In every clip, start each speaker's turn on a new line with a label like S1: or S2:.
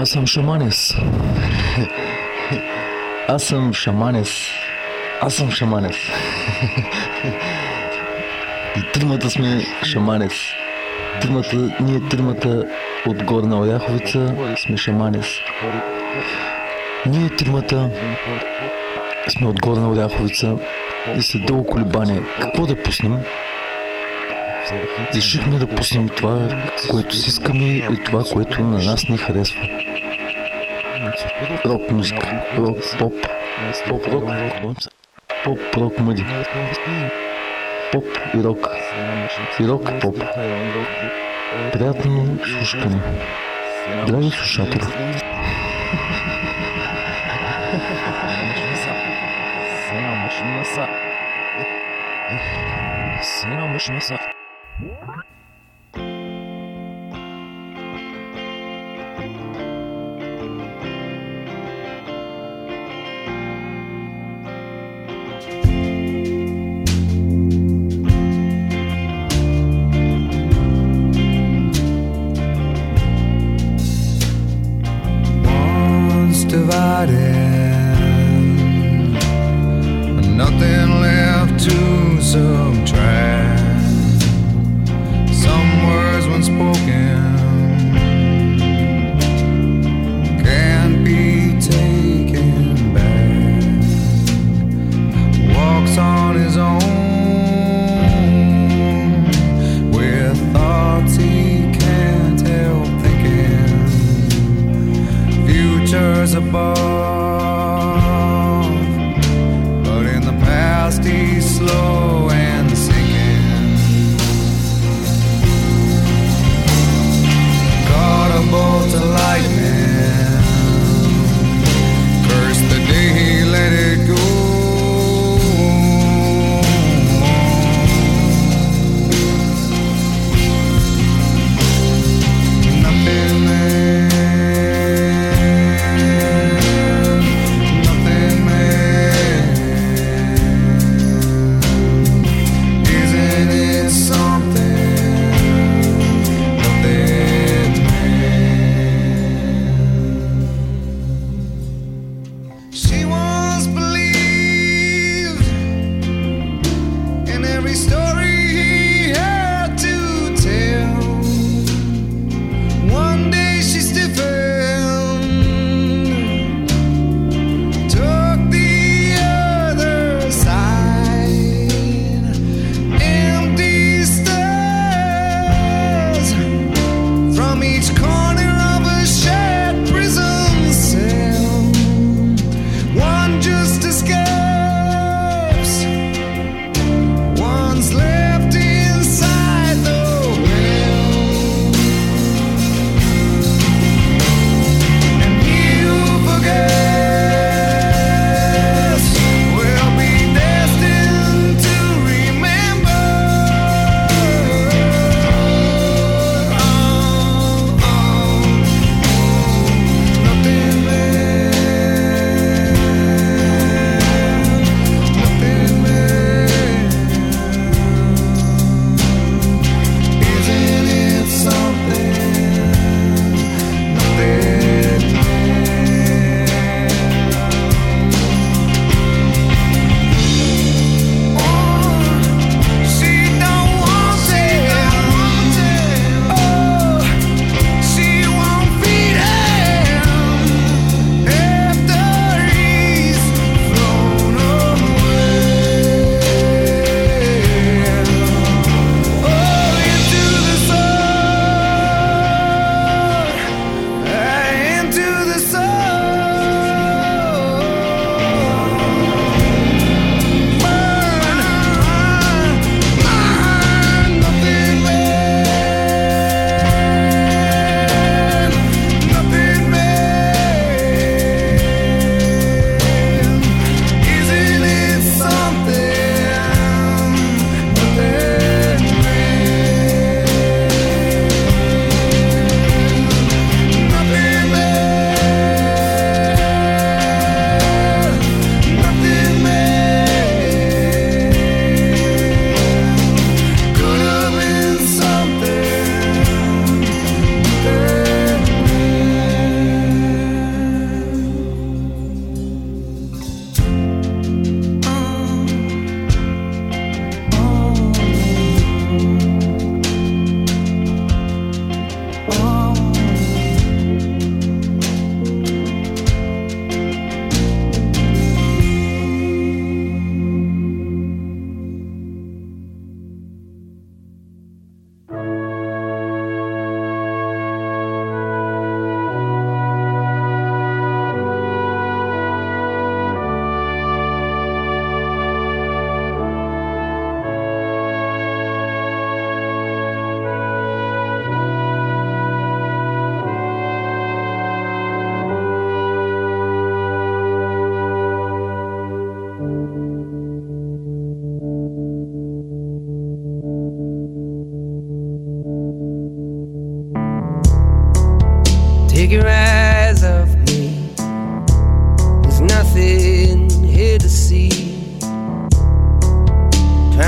S1: Аз съм шаманес. Аз съм шаманес. Аз съм шаманес. И тримата сме шаманес. Тримата, ние тримата от Горна Оряховица сме шаманес. Ние тримата сме от Горна Оряховица и след дълго колебание какво да пуснем? Решихме да пуснем това, което си искаме и това, което на нас ни харесва. Рок музика, рок, поп, поп, рок, поп, рок, мъди, поп и рок, и рок, поп. Приятно слушкане. Драги слушатели,
S2: once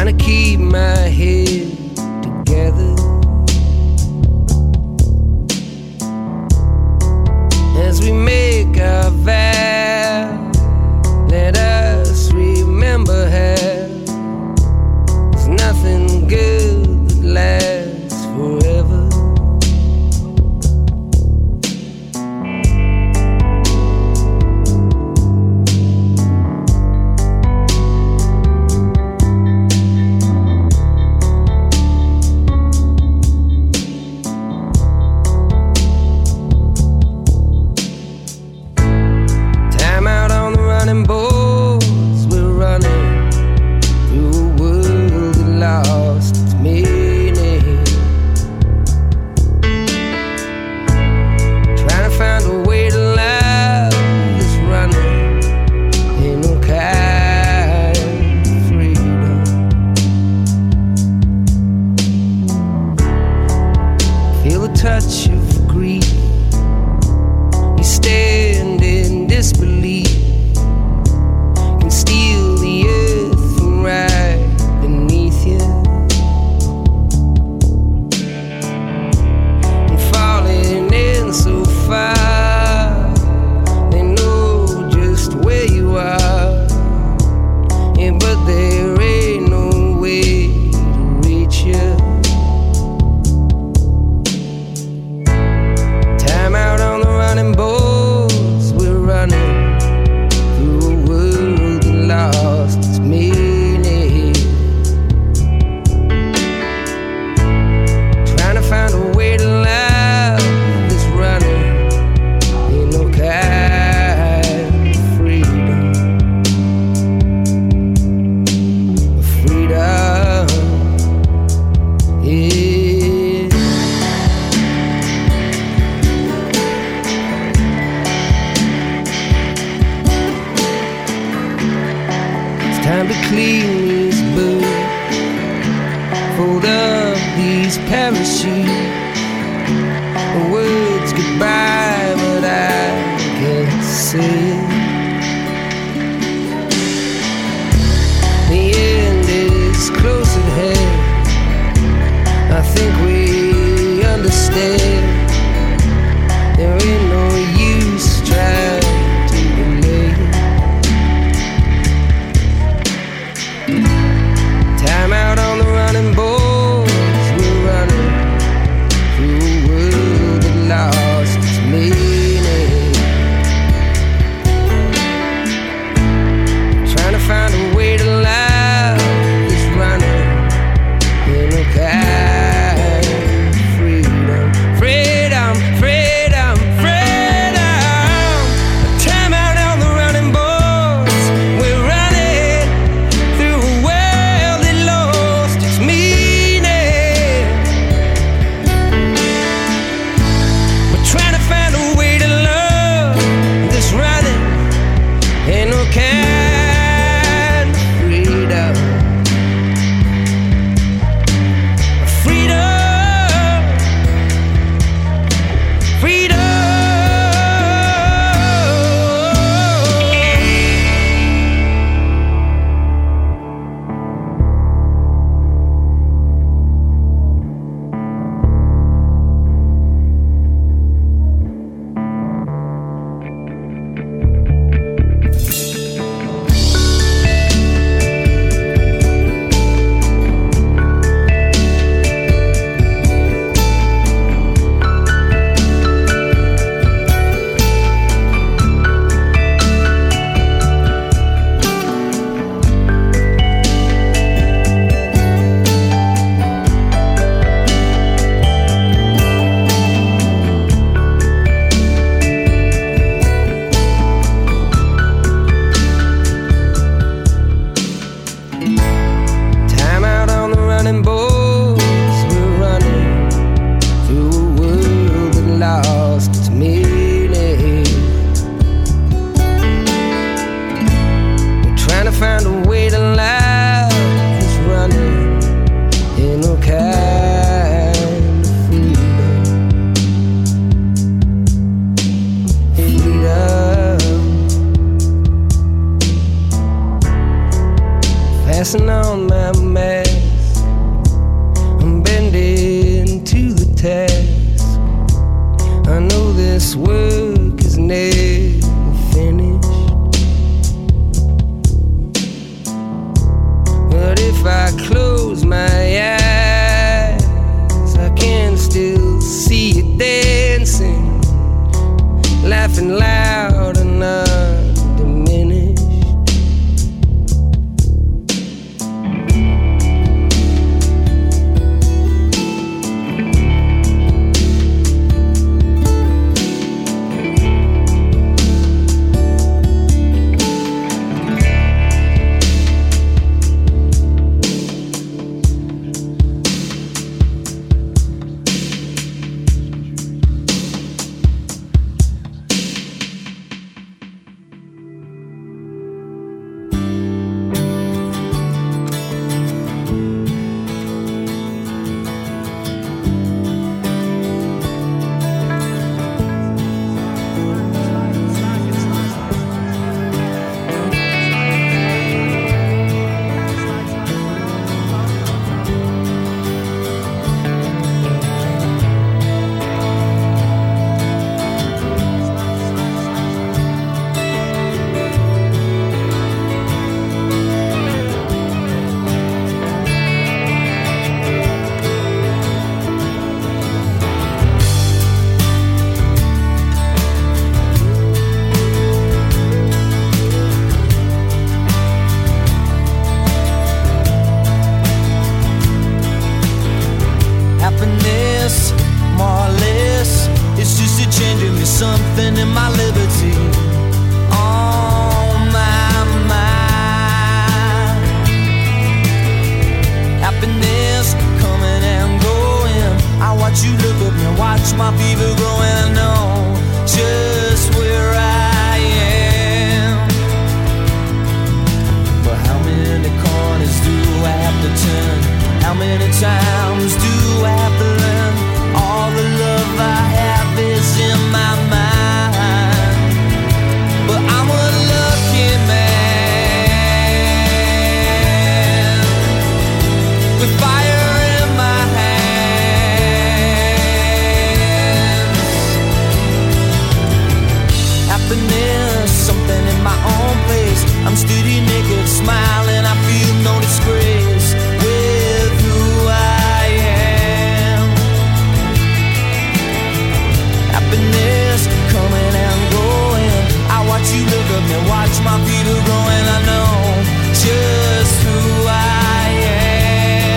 S3: Trying to keep my head together. I'm
S4: studio naked, smiling, I feel no disgrace with who I am. Happiness coming and going. I watch you look up and watch my feet are growing. I know just who I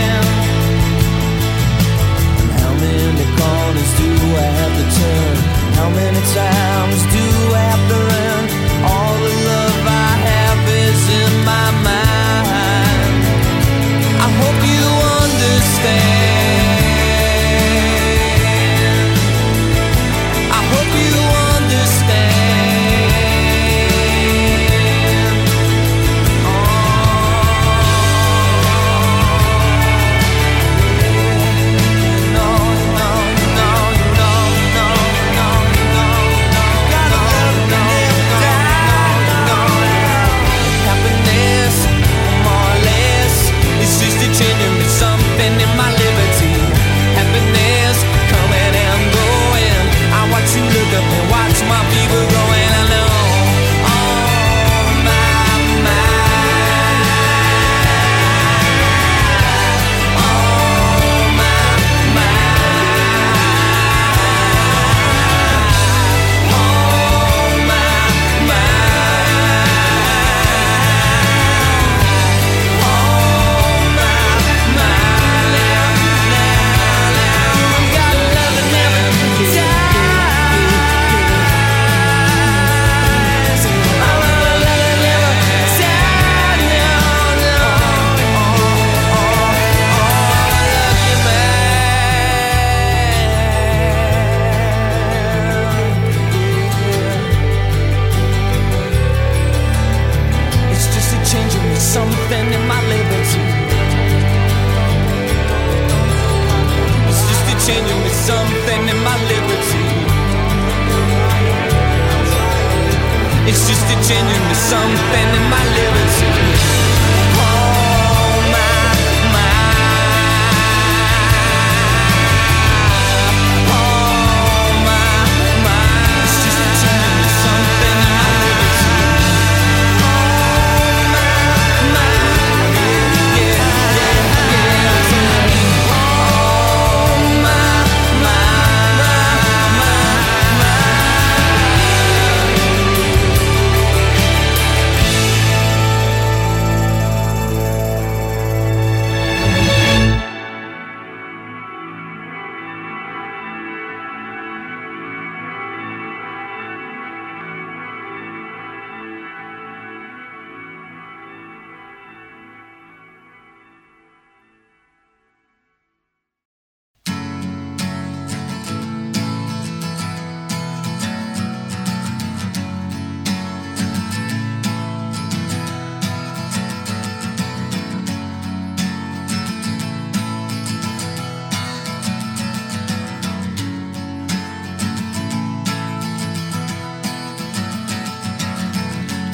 S4: am. And how many corners do I have to turn? How many times do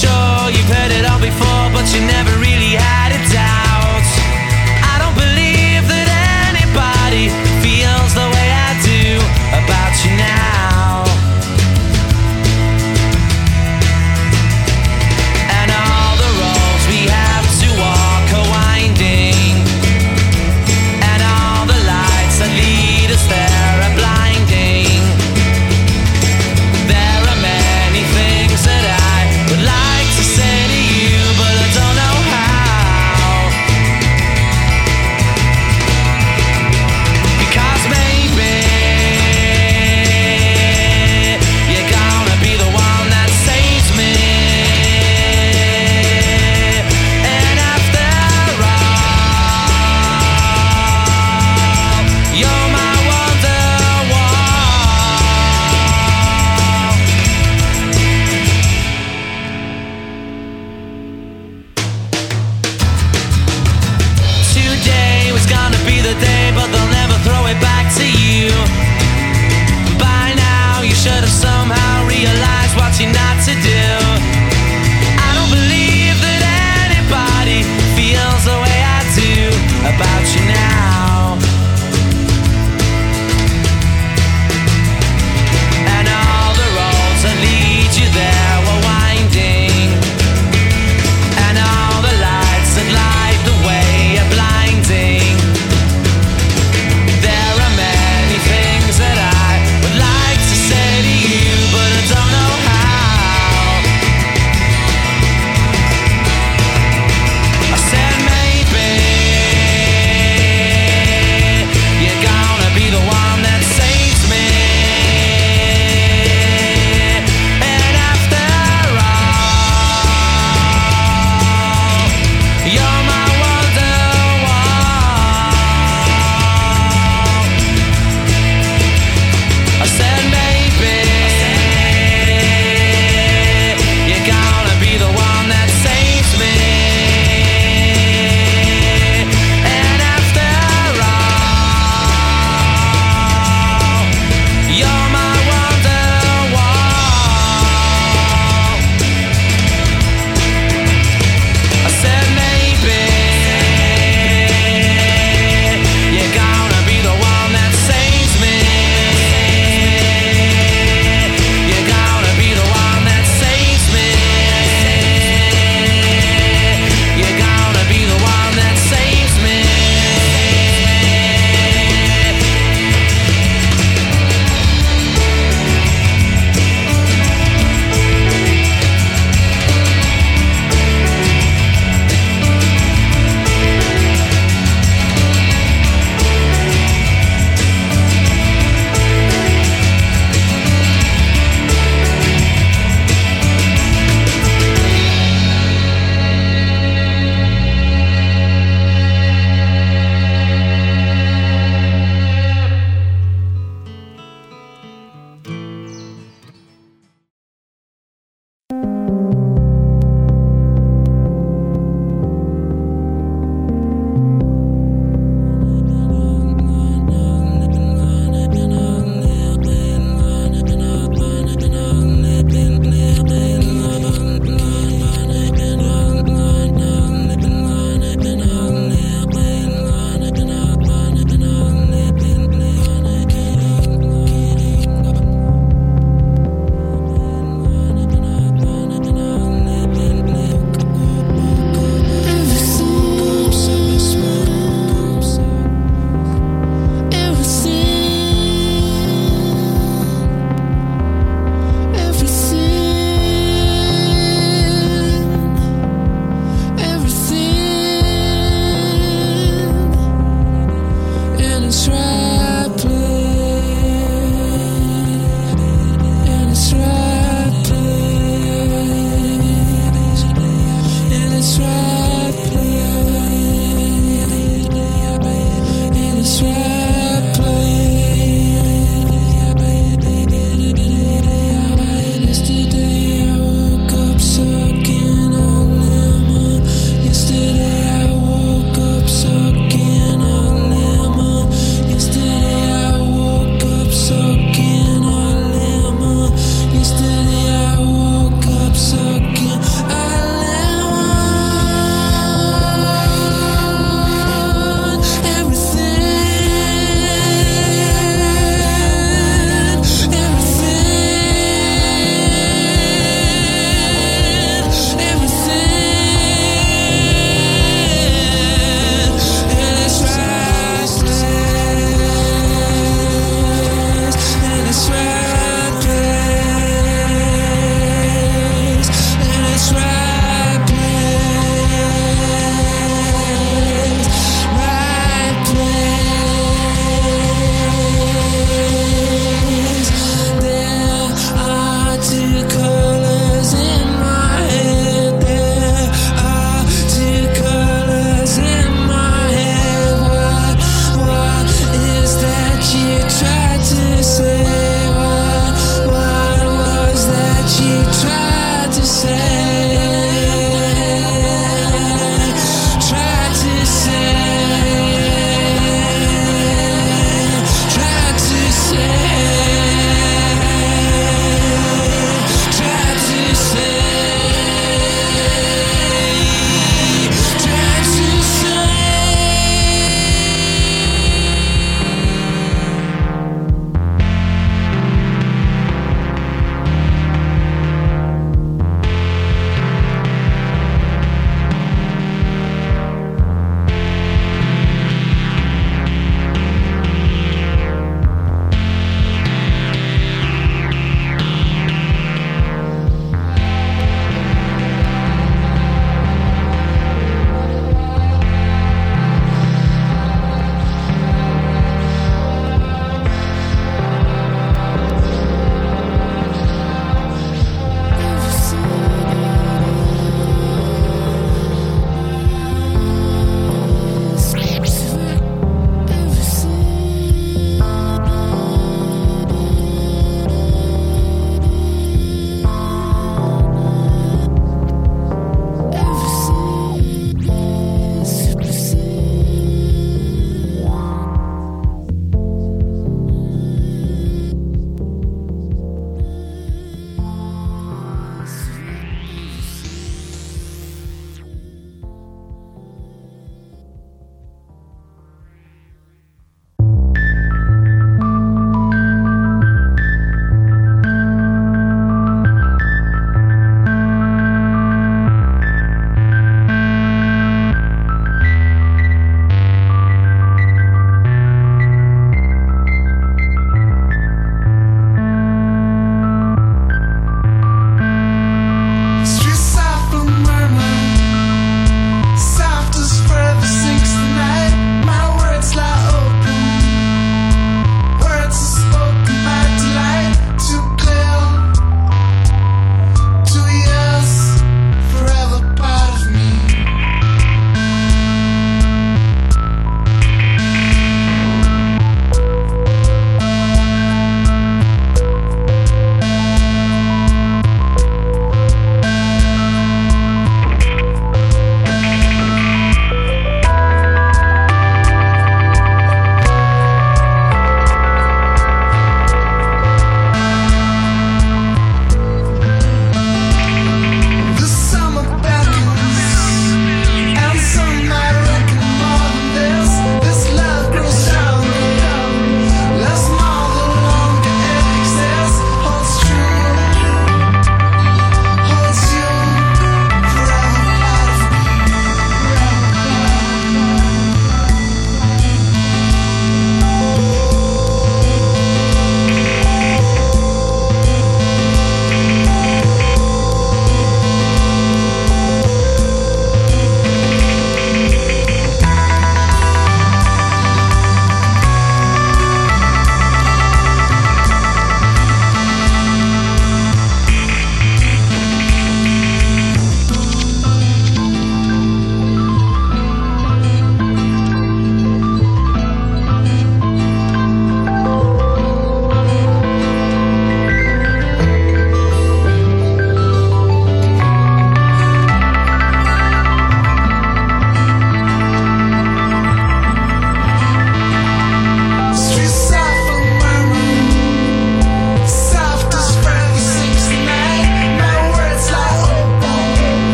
S4: sure you've heard it all before, but you never really had it down.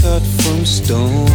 S4: Cut from stone.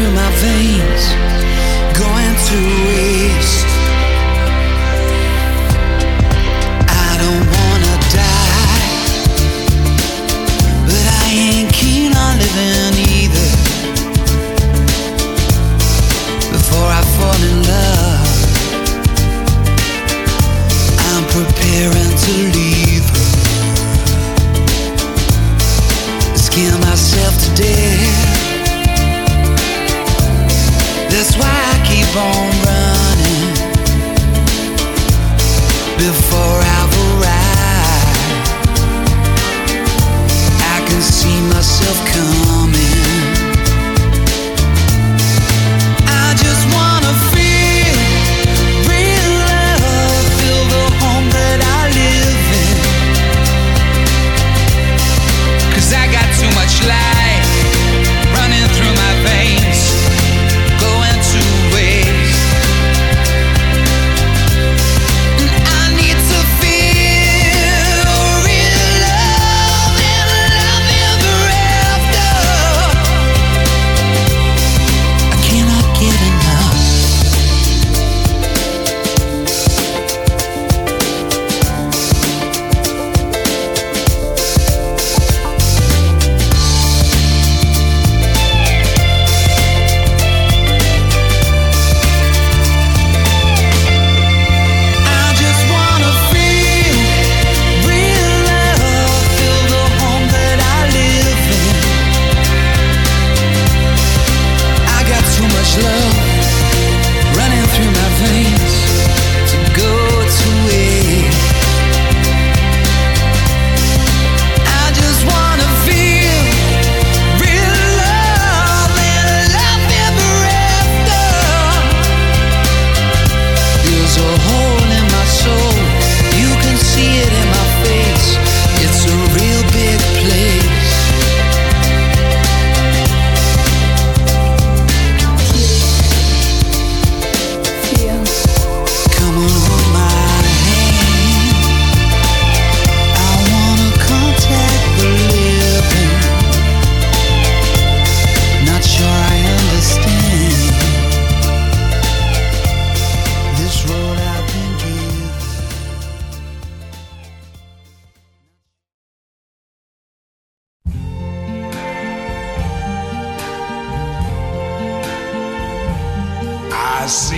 S4: Through my veins, going to waste.